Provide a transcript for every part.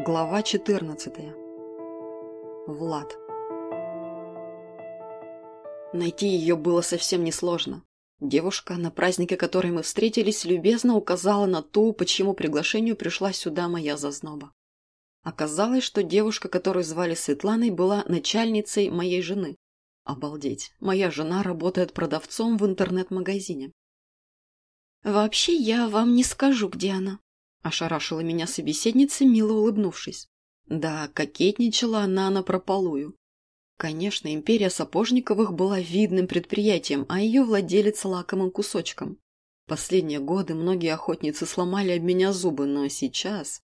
Глава 14. Влад. Найти ее было совсем несложно. Девушка, на празднике которой мы встретились, любезно указала на ту, по чьему приглашению пришла сюда моя зазноба. Оказалось, что девушка, которую звали Светланой, была начальницей моей жены. Обалдеть, моя жена работает продавцом в интернет-магазине. «Вообще я вам не скажу, где она», – ошарашила меня собеседница, мило улыбнувшись. Да, кокетничала она напропалую. Конечно, империя Сапожниковых была видным предприятием, а ее владелец – лакомым кусочком. Последние годы многие охотницы сломали об меня зубы, но сейчас...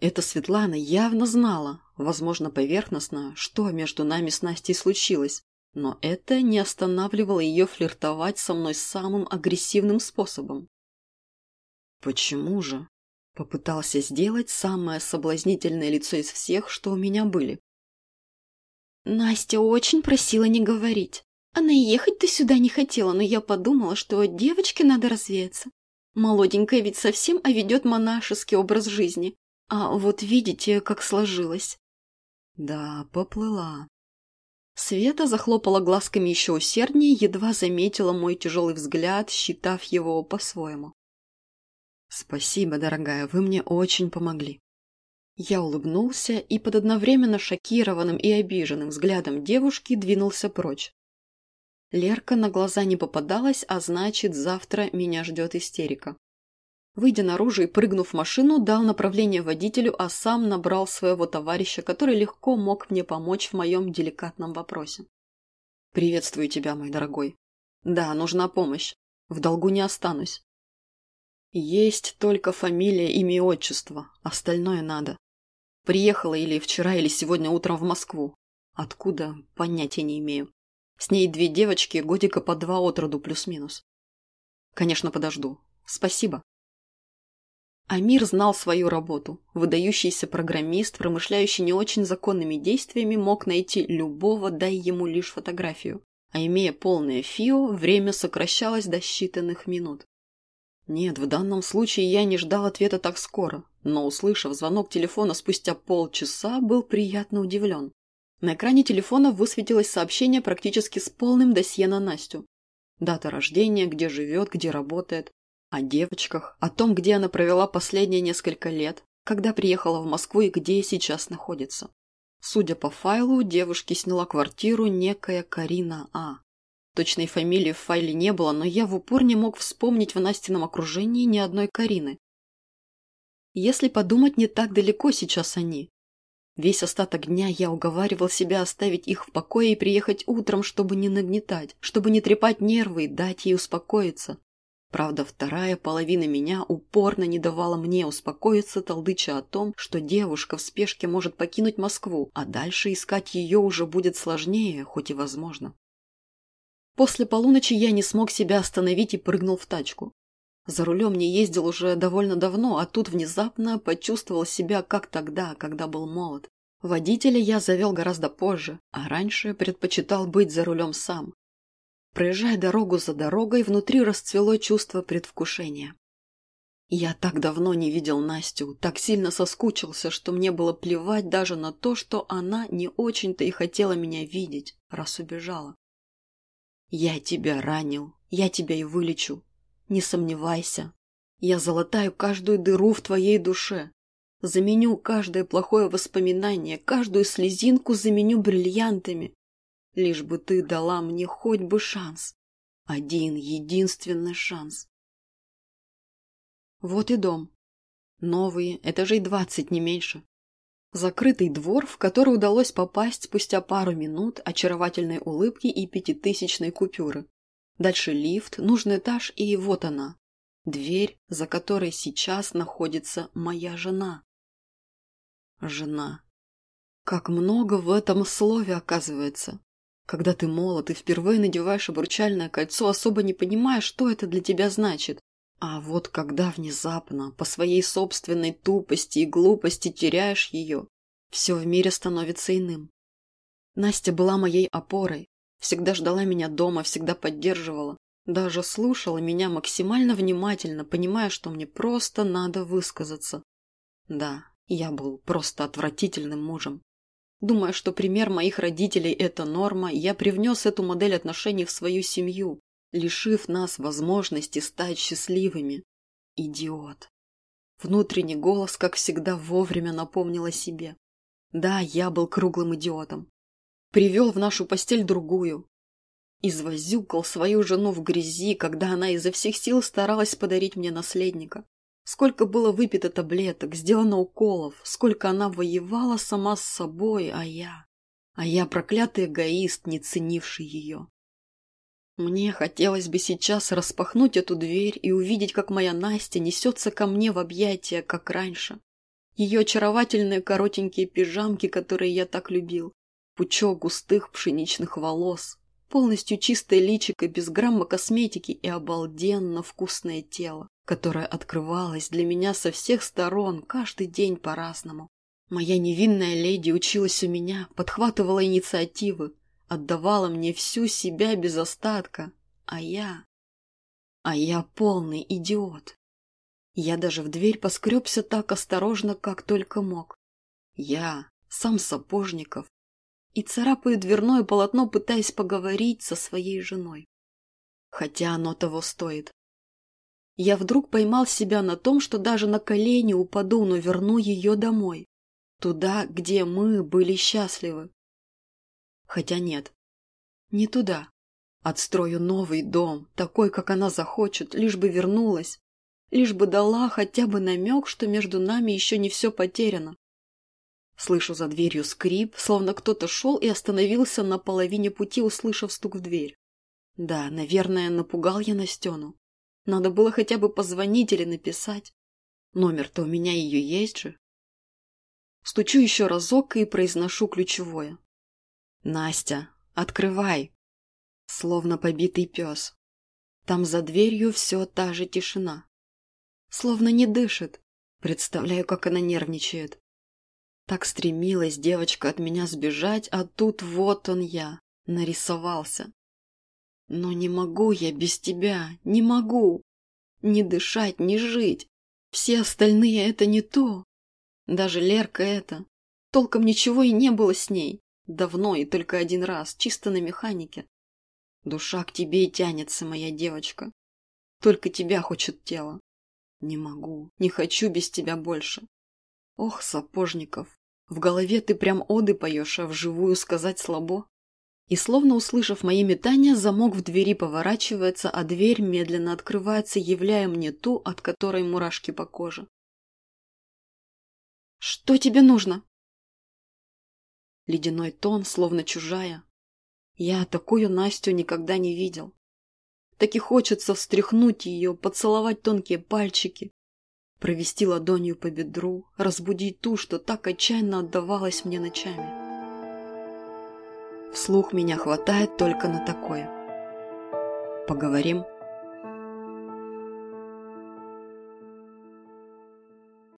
Эта Светлана явно знала, возможно, поверхностно, что между нами с Настей случилось, но это не останавливало ее флиртовать со мной самым агрессивным способом. «Почему же?» Попытался сделать самое соблазнительное лицо из всех, что у меня были. Настя очень просила не говорить. Она и ехать-то сюда не хотела, но я подумала, что девочке надо развеяться. Молоденькая ведь совсем, а ведет монашеский образ жизни. А вот видите, как сложилось. Да, поплыла. Света захлопала глазками еще усерднее, едва заметила мой тяжелый взгляд, считав его по-своему. «Спасибо, дорогая, вы мне очень помогли». Я улыбнулся и под одновременно шокированным и обиженным взглядом девушки двинулся прочь. Лерка на глаза не попадалась, а значит, завтра меня ждет истерика. Выйдя наружу и прыгнув в машину, дал направление водителю, а сам набрал своего товарища, который легко мог мне помочь в моем деликатном вопросе. «Приветствую тебя, мой дорогой. Да, нужна помощь. В долгу не останусь. Есть только фамилия, имя и отчество. Остальное надо. Приехала или вчера, или сегодня утром в Москву. Откуда? Понятия не имею. С ней две девочки, годика по два от роду плюс-минус. Конечно, подожду. Спасибо. Амир знал свою работу. Выдающийся программист, промышляющий не очень законными действиями, мог найти любого, дай ему лишь фотографию. А имея полное ФИО, время сокращалось до считанных минут. Нет, в данном случае я не ждал ответа так скоро, но, услышав звонок телефона спустя полчаса, был приятно удивлен. На экране телефона высветилось сообщение практически с полным досье на Настю. Дата рождения, где живет, где работает, о девочках, о том, где она провела последние несколько лет, когда приехала в Москву и где сейчас находится. Судя по файлу, девушке сняла квартиру некая Карина А. Точной фамилии в файле не было, но я в упор не мог вспомнить в Настином окружении ни одной Карины. Если подумать, не так далеко сейчас они. Весь остаток дня я уговаривал себя оставить их в покое и приехать утром, чтобы не нагнетать, чтобы не трепать нервы и дать ей успокоиться. Правда, вторая половина меня упорно не давала мне успокоиться, толдыча о том, что девушка в спешке может покинуть Москву, а дальше искать ее уже будет сложнее, хоть и возможно. После полуночи я не смог себя остановить и прыгнул в тачку. За рулем не ездил уже довольно давно, а тут внезапно почувствовал себя как тогда, когда был молод. Водителя я завел гораздо позже, а раньше предпочитал быть за рулем сам. Проезжая дорогу за дорогой, внутри расцвело чувство предвкушения. Я так давно не видел Настю, так сильно соскучился, что мне было плевать даже на то, что она не очень-то и хотела меня видеть, раз убежала. Я тебя ранил, я тебя и вылечу. Не сомневайся. Я залатаю каждую дыру в твоей душе. Заменю каждое плохое воспоминание, каждую слезинку заменю бриллиантами. Лишь бы ты дала мне хоть бы шанс. Один единственный шанс. Вот и дом. Новые, этажей двадцать, не меньше. Закрытый двор, в который удалось попасть спустя пару минут очаровательной улыбки и пятитысячной купюры. Дальше лифт, нужный этаж, и вот она. Дверь, за которой сейчас находится моя жена. Жена. Как много в этом слове оказывается. Когда ты молод и впервые надеваешь обручальное кольцо, особо не понимаешь, что это для тебя значит. А вот когда внезапно, по своей собственной тупости и глупости теряешь ее, все в мире становится иным. Настя была моей опорой, всегда ждала меня дома, всегда поддерживала, даже слушала меня максимально внимательно, понимая, что мне просто надо высказаться. Да, Я был просто отвратительным мужем. Думая, что пример моих родителей – это норма, я привнес эту модель отношений в свою семью, лишив нас возможности стать счастливыми. Идиот. Внутренний голос, как всегда, вовремя напомнил о себе. Да, я был круглым идиотом. Привел в нашу постель другую. Извозюкал свою жену в грязи, когда она изо всех сил старалась подарить мне наследника. Сколько было выпито таблеток, сделано уколов, сколько она воевала сама с собой, а я... А я проклятый эгоист, не ценивший ее. Мне хотелось бы сейчас распахнуть эту дверь и увидеть, как моя Настя несется ко мне в объятия, как раньше. Ее очаровательные коротенькие пижамки, которые я так любил, пучок густых пшеничных волос, полностью чистое личико без грамма косметики и обалденно вкусное тело, которое открывалось для меня со всех сторон каждый день по-разному. Моя невинная леди училась у меня, подхватывала инициативы, отдавала мне всю себя без остатка, а я... А я полный идиот. Я даже в дверь поскребся так осторожно, как только мог. Я, сам Сапожников, и царапаю дверное полотно, пытаясь поговорить со своей женой. Хотя оно того стоит. Я вдруг поймал себя на том, что даже на колени упаду, но верну ее домой. Туда, где мы были счастливы. Хотя нет, не туда. Отстрою новый дом, такой, как она захочет, лишь бы вернулась, лишь бы дала хотя бы намек, что между нами еще не все потеряно. Слышу за дверью скрип, словно кто-то шел и остановился на половине пути, услышав стук в дверь. Да, наверное, напугал я Настену. Надо было хотя бы позвонить или написать. Номер-то у меня ее есть же. Стучу еще разок и произношу ключевое. «Настя, открывай!» Словно побитый пес. Там за дверью все та же тишина. Словно не дышит. Представляю, как она нервничает. Так стремилась девочка от меня сбежать, а тут вот он я, нарисовался. Но не могу я без тебя, не могу. Не дышать, не жить. Все остальные это не то. Даже Лерка это. Толком ничего и не было с ней. Давно и только один раз, чисто на механике. Душа к тебе и тянется, моя девочка. Только тебя хочет тело. Не могу, не хочу без тебя больше. Ох, Сапожников, в голове ты прям оды поешь, а вживую сказать слабо. И словно услышав мои метания, замок в двери поворачивается, а дверь медленно открывается, являя мне ту, от которой мурашки по коже. «Что тебе нужно?» Ледяной тон, словно чужая. Я такую Настю никогда не видел. Так и хочется встряхнуть ее, поцеловать тонкие пальчики, провести ладонью по бедру, разбудить ту, что так отчаянно отдавалась мне ночами. Вслух меня хватает только на такое. Поговорим?